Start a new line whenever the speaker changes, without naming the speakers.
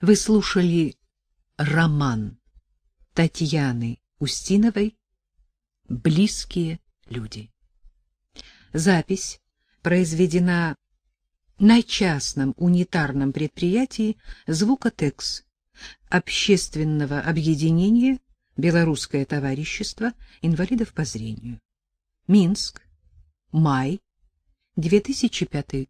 Вы слушали роман Татьяны Устиновой «Близкие люди». Запись произведена на частном унитарном предприятии «Звукотекс» общественного объединения «Белорусское товарищество инвалидов по зрению». Минск, май 2005